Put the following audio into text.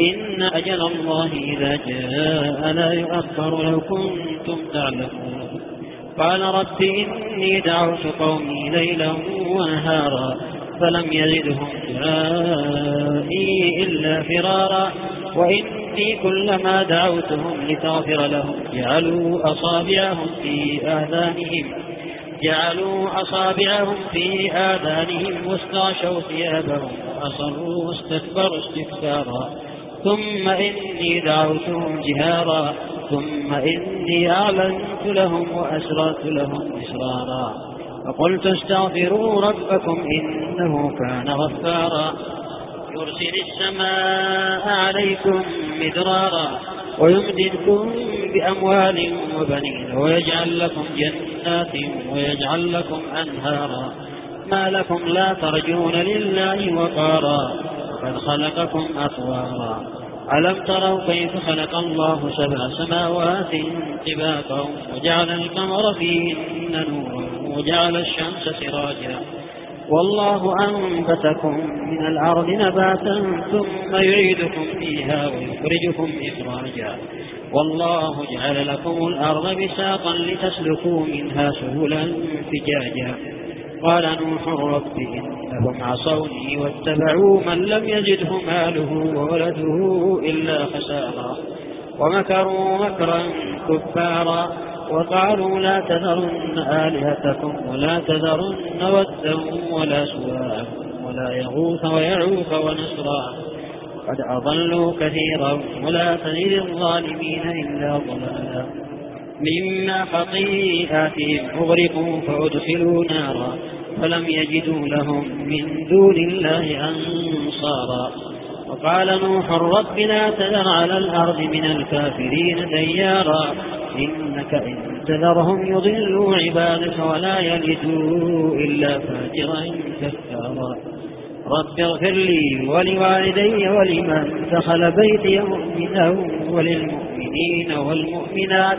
إن أجل الله إذا جاء لا يؤخر لو كنتم تعلمون. قال رب إني دعوت قومي ليلا ونهارا فلم يزدهم دعائي إلا فرارا. وإني كلما دعوتهم لتغفر لهم جعلوا أصابعهم في آذانهم. جعلوا أصابعهم في آذانهم واستغشوا ثيابهم وأصروا واستكبروا استكبارا. ثم إني دعوتهم جهارا. ثم إني أعلنت لهم وأسررت لهم إسرارا فقلت استغفروا ربكم إنه كان غفارا. يرسل السماء عليكم مدرارا. ويمددكم بأموال وبنين. ويجعل لكم جنات ويجعل لكم أنهارا. ما لكم لا ترجون لله وقارا. قد خلقكم أطوارا. ألم تروا كيف خلق الله سبع سماوات طباقا وجعل القمر فيهن نورا وجعل الشمس سراجا؟ والله أنبتكم من الأرض نباتا ثم يعيدكم فيها ويخرجكم إخراجا. والله جعل لكم الأرض بساقا لتسلكوا منها سهلا فجاجا. قال نوح رب إنهم عصوني واتبعوا من لم يجده ماله وولده إلا خسارا ومكروا مكرا كفارا وقالوا لا تذرن آلهتكم ولا تذرن ودا ولا سواء ولا يغوث ويعوث ونسرا قد أضلوا كثيرا ولا تزيد الظالمين إلا ضلالا مما خطيئاتهم أغرقوا فأدخلوا نارا فلم يجدوا لهم من دون الله أنصارا. وقال نوح رب لا تذر على الأرض من الكافرين ديارا إنك إن تذرهم يضلوا عبادك ولا يلدوا إلا فاجرا كفارا. رب اغفر لي ولوالدي ولمن دخل بيتي مؤمنا وللمؤمنين والمؤمنات.